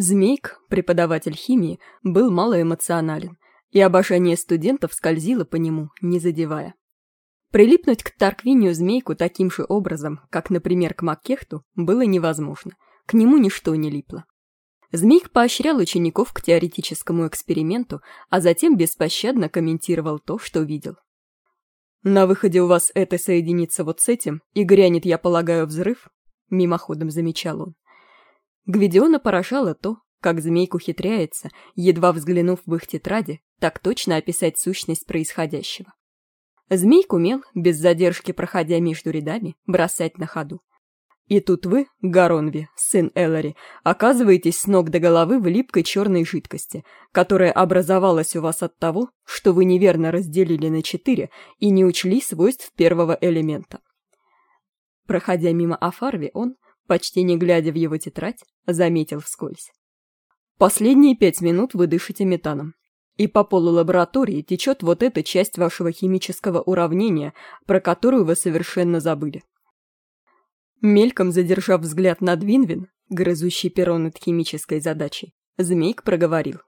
Змейк, преподаватель химии, был малоэмоционален, и обожание студентов скользило по нему, не задевая. Прилипнуть к Тарквинию змейку таким же образом, как, например, к Маккехту, было невозможно. К нему ничто не липло. Змейк поощрял учеников к теоретическому эксперименту, а затем беспощадно комментировал то, что видел. «На выходе у вас это соединится вот с этим, и грянет, я полагаю, взрыв?» — мимоходом замечал он. Гвидиона поражало то, как змейк ухитряется, едва взглянув в их тетради, так точно описать сущность происходящего. Змейк умел, без задержки проходя между рядами, бросать на ходу. И тут вы, Гаронви, сын Эллари, оказываетесь с ног до головы в липкой черной жидкости, которая образовалась у вас от того, что вы неверно разделили на четыре и не учли свойств первого элемента. Проходя мимо Афарви, он, почти не глядя в его тетрадь, заметил вскользь. Последние пять минут вы дышите метаном. И по полу лаборатории течет вот эта часть вашего химического уравнения, про которую вы совершенно забыли. Мельком задержав взгляд на Двинвин, грызущий перо над химической задачей, Змейк проговорил.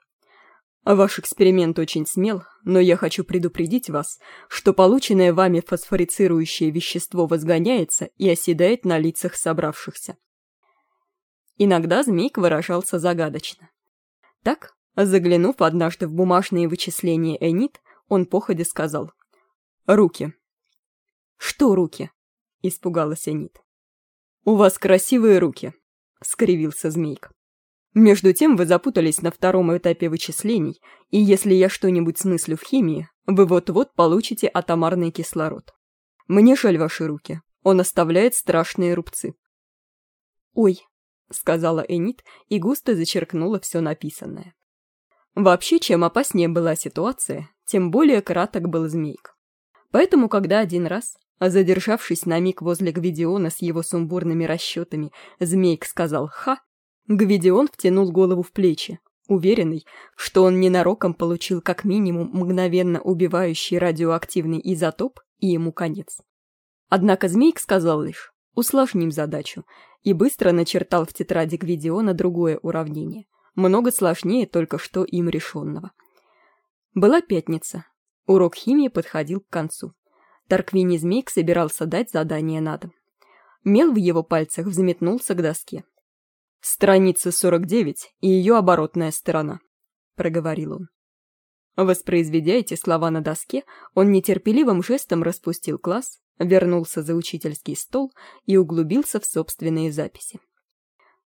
Ваш эксперимент очень смел, но я хочу предупредить вас, что полученное вами фосфорицирующее вещество возгоняется и оседает на лицах собравшихся. Иногда Змейк выражался загадочно. Так, Заглянув однажды в бумажные вычисления Энит, он походе сказал «Руки». «Что руки?» — испугалась Энит. «У вас красивые руки», — скривился Змейк. «Между тем вы запутались на втором этапе вычислений, и если я что-нибудь смыслю в химии, вы вот-вот получите атомарный кислород. Мне жаль ваши руки, он оставляет страшные рубцы». «Ой», — сказала Энит и густо зачеркнула все написанное. Вообще, чем опаснее была ситуация, тем более краток был змейк. Поэтому, когда один раз, задержавшись на миг возле Гвидиона с его сумбурными расчетами, змейк сказал «ха», Гвидион втянул голову в плечи, уверенный, что он ненароком получил как минимум мгновенно убивающий радиоактивный изотоп и ему конец. Однако змейк сказал лишь «усложним задачу» и быстро начертал в тетради Гвидиона другое уравнение – много сложнее только что им решенного. Была пятница. Урок химии подходил к концу. Тарквини Змейк собирался дать задание на дом. Мел в его пальцах взметнулся к доске. «Страница 49 и ее оборотная сторона», — проговорил он. Воспроизведя эти слова на доске, он нетерпеливым жестом распустил класс, вернулся за учительский стол и углубился в собственные записи.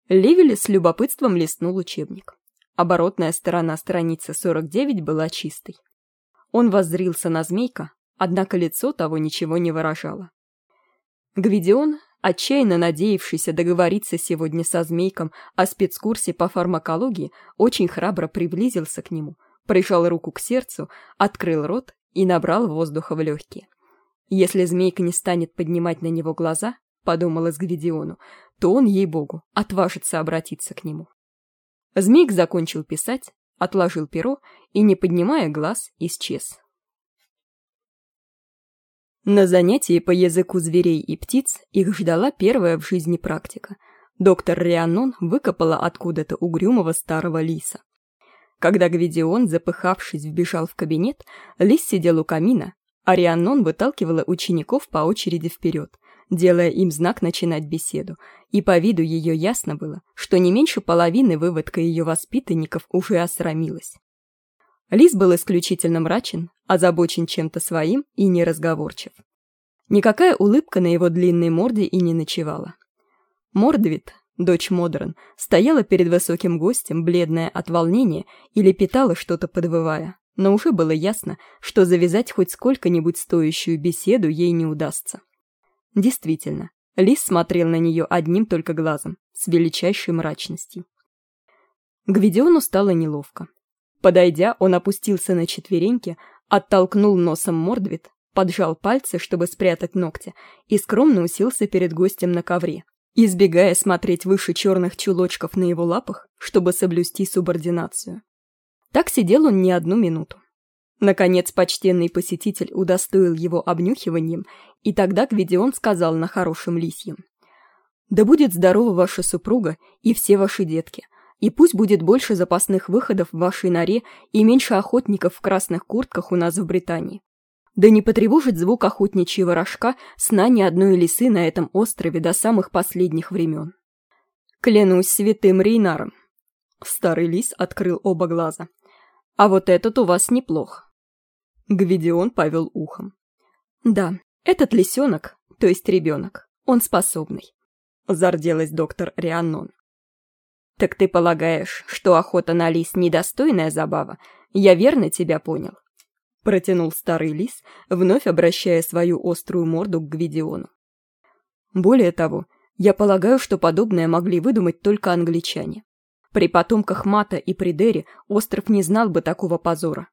Ливель с любопытством листнул учебник. Оборотная сторона страницы 49 была чистой. Он воззрился на змейка, однако лицо того ничего не выражало. Гвидион, отчаянно надеявшийся договориться сегодня со змейком о спецкурсе по фармакологии, очень храбро приблизился к нему, прижал руку к сердцу, открыл рот и набрал воздуха в легкие. Если змейка не станет поднимать на него глаза, подумалось Гвидиону, то он, ей-богу, отважится обратиться к нему. Змейк закончил писать, отложил перо и, не поднимая глаз, исчез. На занятии по языку зверей и птиц их ждала первая в жизни практика. Доктор Рианон выкопала откуда-то угрюмого старого лиса. Когда Гвидион, запыхавшись, вбежал в кабинет, лис сидел у камина, а Рианон выталкивала учеников по очереди вперед – делая им знак начинать беседу, и по виду ее ясно было, что не меньше половины выводка ее воспитанников уже осрамилась. Лис был исключительно мрачен, озабочен чем-то своим и неразговорчив. Никакая улыбка на его длинной морде и не ночевала. Мордвит, дочь Модерн, стояла перед высоким гостем, бледная от волнения, и лепетала что-то подвывая, но уже было ясно, что завязать хоть сколько-нибудь стоящую беседу ей не удастся. Действительно, Лис смотрел на нее одним только глазом, с величайшей мрачностью. Гвидиону стало неловко. Подойдя, он опустился на четвереньки, оттолкнул носом Мордвит, поджал пальцы, чтобы спрятать ногти, и скромно уселся перед гостем на ковре, избегая смотреть выше черных чулочков на его лапах, чтобы соблюсти субординацию. Так сидел он не одну минуту. Наконец почтенный посетитель удостоил его обнюхиванием, и тогда Гвидион сказал на хорошем лисьем. «Да будет здорова ваша супруга и все ваши детки. И пусть будет больше запасных выходов в вашей норе и меньше охотников в красных куртках у нас в Британии. Да не потревожит звук охотничьего рожка сна ни одной лисы на этом острове до самых последних времен. Клянусь святым Рейнаром. Старый лис открыл оба глаза. А вот этот у вас неплох. Гвидион повел ухом. Да, этот лисенок, то есть ребенок, он способный. Зарделась доктор Рианнон. Так ты полагаешь, что охота на лис недостойная забава? Я верно тебя понял? Протянул старый лис, вновь обращая свою острую морду к Гвидиону. Более того, я полагаю, что подобное могли выдумать только англичане. При потомках Мата и Придери остров не знал бы такого позора.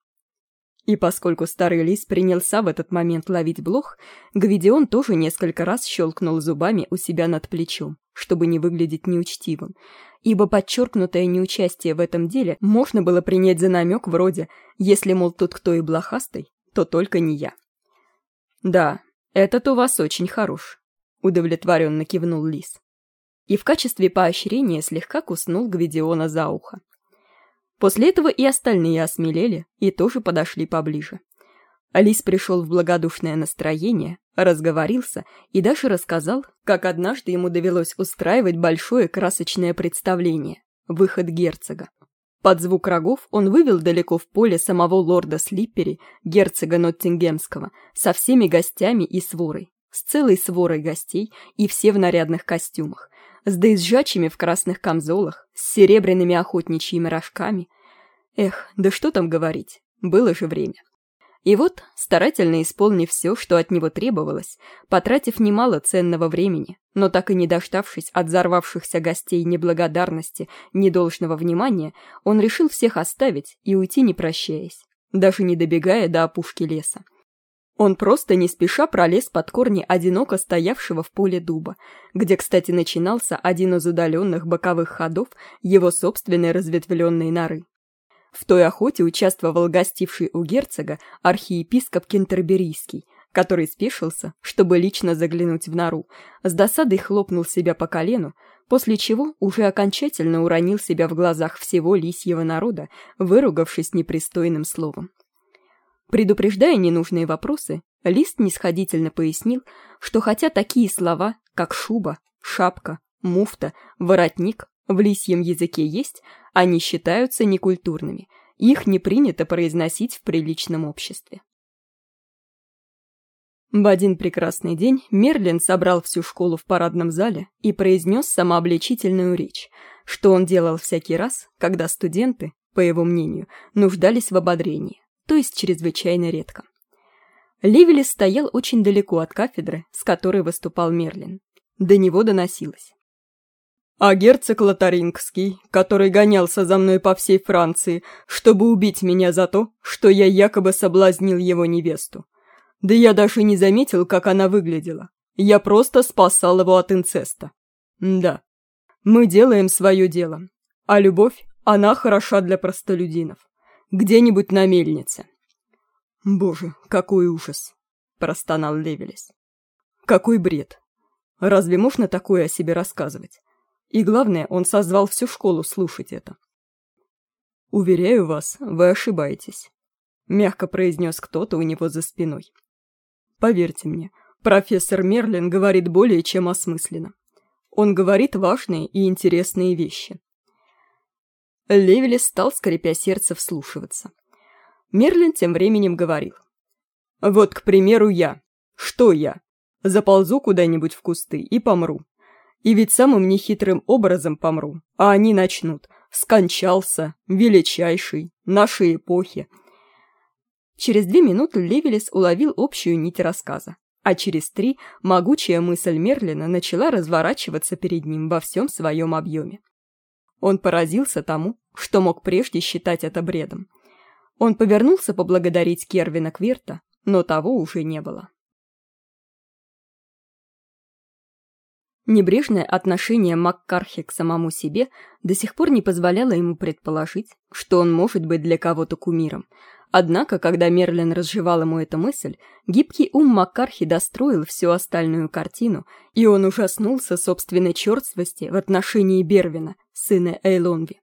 И поскольку старый лис принялся в этот момент ловить блох, Гвидион тоже несколько раз щелкнул зубами у себя над плечом, чтобы не выглядеть неучтивым, ибо подчеркнутое неучастие в этом деле можно было принять за намек вроде «если, мол, тут кто и блохастый, то только не я». «Да, этот у вас очень хорош», — удовлетворенно кивнул лис и в качестве поощрения слегка куснул Гвидиона за ухо. После этого и остальные осмелели и тоже подошли поближе. Алис пришел в благодушное настроение, разговорился и даже рассказал, как однажды ему довелось устраивать большое красочное представление – выход герцога. Под звук рогов он вывел далеко в поле самого лорда Слиппери, герцога Ноттингемского, со всеми гостями и сворой, с целой сворой гостей и все в нарядных костюмах, с доезжачими в красных камзолах, с серебряными охотничьими рожками. Эх, да что там говорить, было же время. И вот, старательно исполнив все, что от него требовалось, потратив немало ценного времени, но так и не дождавшись от взорвавшихся гостей неблагодарности, недолжного внимания, он решил всех оставить и уйти не прощаясь, даже не добегая до опушки леса. Он просто не спеша пролез под корни одиноко стоявшего в поле дуба, где, кстати, начинался один из удаленных боковых ходов его собственной разветвленной норы. В той охоте участвовал гостивший у герцога архиепископ Кентерберийский, который спешился, чтобы лично заглянуть в нору, с досадой хлопнул себя по колену, после чего уже окончательно уронил себя в глазах всего лисьего народа, выругавшись непристойным словом. Предупреждая ненужные вопросы, Лист нисходительно пояснил, что хотя такие слова, как шуба, шапка, муфта, воротник в лисьем языке есть, они считаются некультурными, их не принято произносить в приличном обществе. В один прекрасный день Мерлин собрал всю школу в парадном зале и произнес самообличительную речь, что он делал всякий раз, когда студенты, по его мнению, нуждались в ободрении то есть чрезвычайно редко. Ливелис стоял очень далеко от кафедры, с которой выступал Мерлин. До него доносилось. А герцог Лотарингский, который гонялся за мной по всей Франции, чтобы убить меня за то, что я якобы соблазнил его невесту. Да я даже не заметил, как она выглядела. Я просто спасал его от инцеста. Да, мы делаем свое дело. А любовь, она хороша для простолюдинов где-нибудь на мельнице». «Боже, какой ужас!» – простонал Левелис. «Какой бред! Разве можно такое о себе рассказывать? И главное, он созвал всю школу слушать это». «Уверяю вас, вы ошибаетесь», – мягко произнес кто-то у него за спиной. «Поверьте мне, профессор Мерлин говорит более чем осмысленно. Он говорит важные и интересные вещи. Левелис стал, скрипя сердце, вслушиваться. Мерлин тем временем говорил. «Вот, к примеру, я. Что я? Заползу куда-нибудь в кусты и помру. И ведь самым нехитрым образом помру, а они начнут. Скончался, величайший, нашей эпохи». Через две минуты Левелис уловил общую нить рассказа, а через три могучая мысль Мерлина начала разворачиваться перед ним во всем своем объеме. Он поразился тому, что мог прежде считать это бредом. Он повернулся поблагодарить Кервина Квирта, но того уже не было. Небрежное отношение Маккархи к самому себе до сих пор не позволяло ему предположить, что он может быть для кого-то кумиром, Однако, когда Мерлин разжевал ему эту мысль, гибкий ум Маккархи достроил всю остальную картину, и он ужаснулся собственной черствости в отношении Бервина, сына Эйлонви.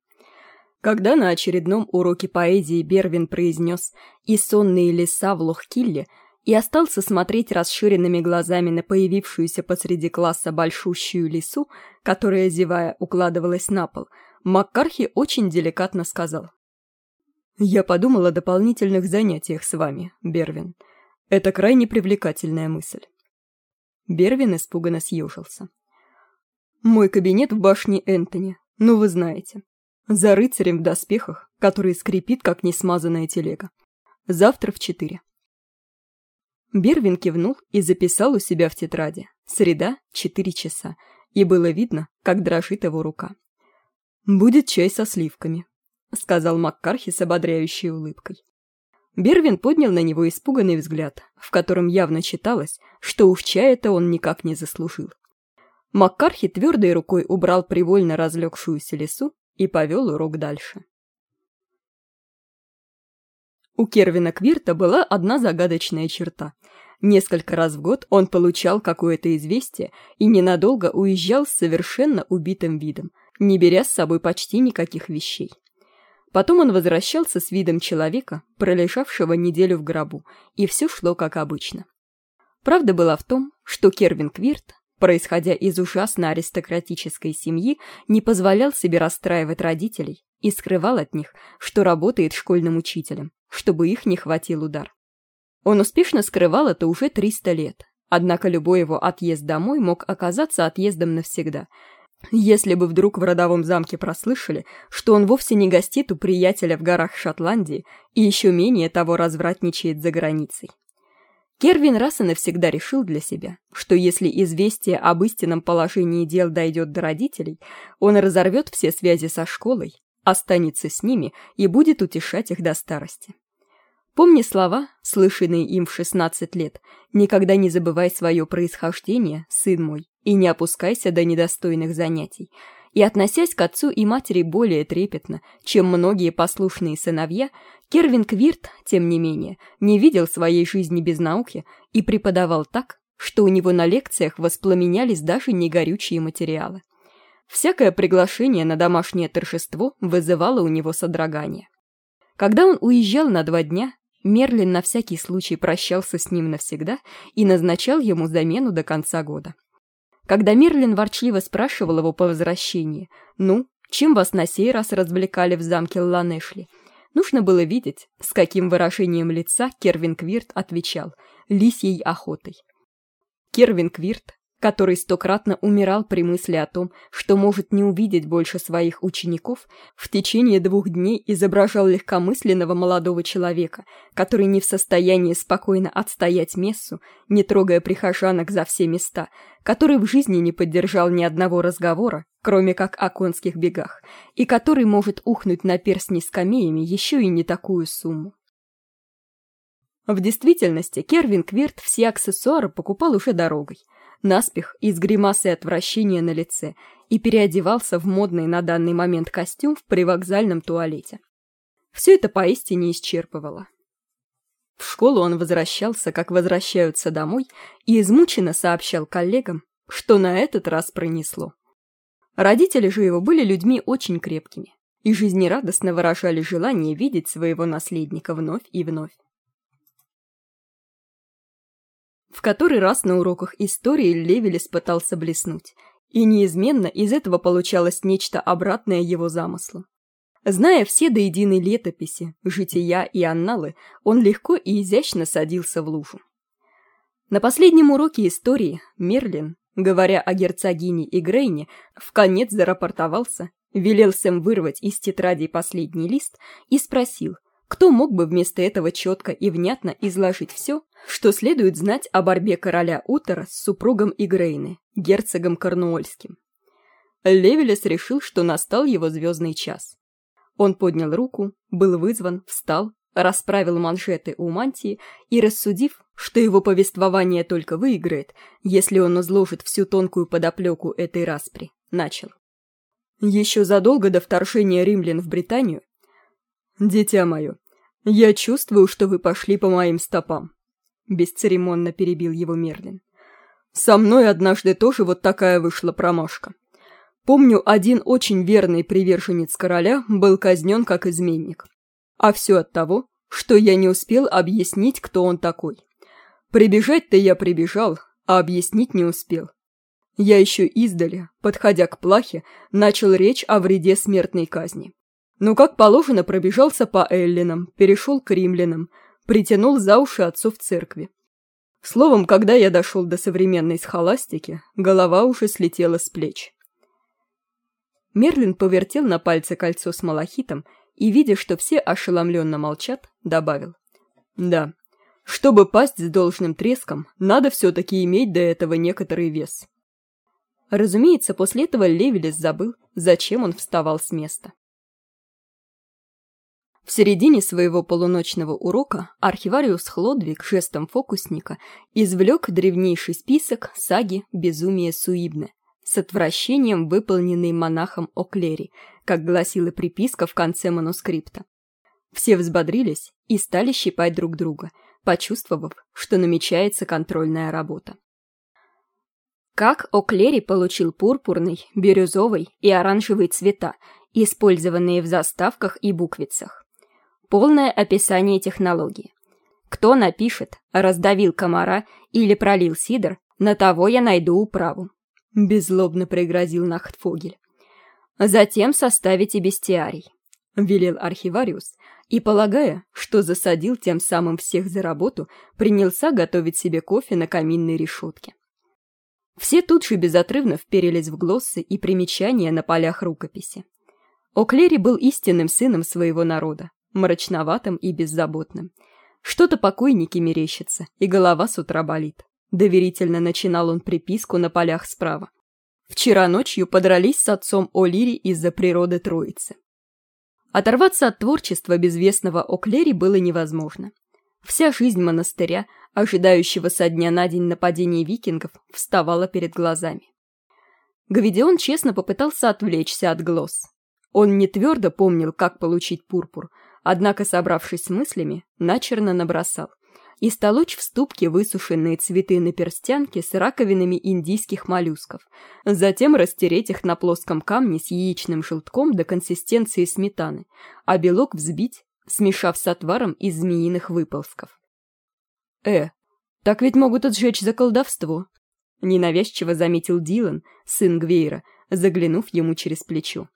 Когда на очередном уроке поэзии Бервин произнес «И сонные леса в Лохкилле» и остался смотреть расширенными глазами на появившуюся посреди класса большущую лису, которая, зевая, укладывалась на пол, Маккархи очень деликатно сказал. «Я подумал о дополнительных занятиях с вами, Бервин. Это крайне привлекательная мысль». Бервин испуганно съежился. «Мой кабинет в башне Энтони, ну вы знаете. За рыцарем в доспехах, который скрипит, как несмазанная телега. Завтра в четыре. Бервин кивнул и записал у себя в тетради. Среда, четыре часа. И было видно, как дрожит его рука. «Будет чай со сливками», — сказал Маккархи с ободряющей улыбкой. Бервин поднял на него испуганный взгляд, в котором явно читалось, что уж чая-то он никак не заслужил. Маккархи твердой рукой убрал привольно разлегшуюся лесу и повел урок дальше. У Кервина Квирта была одна загадочная черта. Несколько раз в год он получал какое-то известие и ненадолго уезжал с совершенно убитым видом, не беря с собой почти никаких вещей. Потом он возвращался с видом человека, пролежавшего неделю в гробу, и все шло как обычно. Правда была в том, что Кервин Квирт происходя из ужасно аристократической семьи, не позволял себе расстраивать родителей и скрывал от них, что работает школьным учителем, чтобы их не хватил удар. Он успешно скрывал это уже 300 лет, однако любой его отъезд домой мог оказаться отъездом навсегда, если бы вдруг в родовом замке прослышали, что он вовсе не гостит у приятеля в горах Шотландии и еще менее того развратничает за границей. Кервин раз и навсегда решил для себя, что если известие об истинном положении дел дойдет до родителей, он разорвет все связи со школой, останется с ними и будет утешать их до старости. Помни слова, слышанные им в 16 лет, «Никогда не забывай свое происхождение, сын мой, и не опускайся до недостойных занятий», и относясь к отцу и матери более трепетно, чем многие послушные сыновья, Кервин Квирт, тем не менее, не видел своей жизни без науки и преподавал так, что у него на лекциях воспламенялись даже негорючие материалы. Всякое приглашение на домашнее торжество вызывало у него содрогание. Когда он уезжал на два дня, Мерлин на всякий случай прощался с ним навсегда и назначал ему замену до конца года. Когда Мерлин ворчливо спрашивал его по возвращении, «Ну, чем вас на сей раз развлекали в замке Ланешли?» Нужно было видеть, с каким выражением лица Кервин Квирт отвечал «лисьей охотой». Кервин Квирт который стократно умирал при мысли о том, что может не увидеть больше своих учеников, в течение двух дней изображал легкомысленного молодого человека, который не в состоянии спокойно отстоять мессу, не трогая прихожанок за все места, который в жизни не поддержал ни одного разговора, кроме как о конских бегах, и который может ухнуть на перстни скамеями еще и не такую сумму. В действительности Кервин Квирт все аксессуары покупал уже дорогой – наспех и с гримасой отвращения на лице, и переодевался в модный на данный момент костюм в привокзальном туалете. Все это поистине исчерпывало. В школу он возвращался, как возвращаются домой, и измученно сообщал коллегам, что на этот раз пронесло. Родители же его были людьми очень крепкими и жизнерадостно выражали желание видеть своего наследника вновь и вновь. В который раз на уроках истории Левелес пытался блеснуть, и неизменно из этого получалось нечто обратное его замыслу. Зная все до единой летописи, жития и анналы, он легко и изящно садился в лужу. На последнем уроке истории Мерлин, говоря о герцогине и Грейне, в конец зарапортовался, велел Сэм вырвать из тетради последний лист и спросил, кто мог бы вместо этого четко и внятно изложить все, что следует знать о борьбе короля Утера с супругом Игрейны, герцогом Корнуольским? Левелес решил, что настал его звездный час. Он поднял руку, был вызван, встал, расправил манжеты у мантии и, рассудив, что его повествование только выиграет, если он изложит всю тонкую подоплеку этой распри, начал. Еще задолго до вторжения римлян в Британию «Дитя мое, я чувствую, что вы пошли по моим стопам», — бесцеремонно перебил его Мерлин. «Со мной однажды тоже вот такая вышла промашка. Помню, один очень верный приверженец короля был казнен как изменник. А все от того, что я не успел объяснить, кто он такой. Прибежать-то я прибежал, а объяснить не успел. Я еще издали, подходя к плахе, начал речь о вреде смертной казни. Но, как положено, пробежался по эллинам, перешел к римлянам, притянул за уши отцов церкви. Словом, когда я дошел до современной схоластики, голова уже слетела с плеч. Мерлин повертел на пальце кольцо с малахитом и, видя, что все ошеломленно молчат, добавил. «Да, чтобы пасть с должным треском, надо все-таки иметь до этого некоторый вес». Разумеется, после этого Левелес забыл, зачем он вставал с места. В середине своего полуночного урока архивариус Хлодвиг жестом фокусника извлек древнейший список саги «Безумие Суибне», с отвращением выполненный монахом О'Клери, как гласила приписка в конце манускрипта. Все взбодрились и стали щипать друг друга, почувствовав, что намечается контрольная работа. Как О'Клери получил пурпурный, бирюзовый и оранжевый цвета, использованные в заставках и буквицах. Полное описание технологии. Кто напишет «раздавил комара» или «пролил сидр», на того я найду управу. — беззлобно пригрозил Нахтфогель. «Затем составите бестиарий», — велел архивариус, и, полагая, что засадил тем самым всех за работу, принялся готовить себе кофе на каминной решетке. Все тут же безотрывно вперились в глоссы и примечания на полях рукописи. О'Клери был истинным сыном своего народа, мрачноватым и беззаботным. Что-то покойники мерещится, и голова с утра болит. Доверительно начинал он приписку на полях справа. Вчера ночью подрались с отцом О'Лири из-за природы Троицы. Оторваться от творчества безвестного О'Клери было невозможно. Вся жизнь монастыря, ожидающего со дня на день нападения викингов, вставала перед глазами. Гвидион честно попытался отвлечься от глаз. Он не твердо помнил, как получить пурпур, однако, собравшись с мыслями, начерно набросал – и столочь в ступке высушенные цветы на перстянке с раковинами индийских моллюсков, затем растереть их на плоском камне с яичным желтком до консистенции сметаны, а белок взбить, смешав с отваром из змеиных выползков. «Э, так ведь могут отжечь за колдовство», — ненавязчиво заметил Дилан, сын Гвейра, заглянув ему через плечо.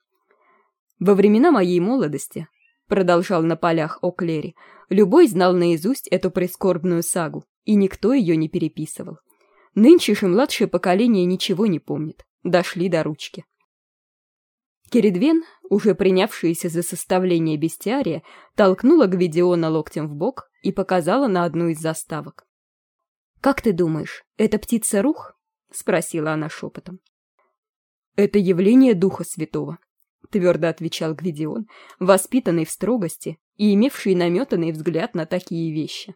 «Во времена моей молодости продолжал на полях О'Клери, любой знал наизусть эту прискорбную сагу, и никто ее не переписывал. Нынче же младшее поколение ничего не помнит, дошли до ручки. Кередвен, уже принявшаяся за составление бестиария, толкнула Гвидиона локтем в бок и показала на одну из заставок. «Как ты думаешь, это птица Рух?» — спросила она шепотом. «Это явление Духа Святого», — твердо отвечал Гвидион, воспитанный в строгости и имевший наметанный взгляд на такие вещи.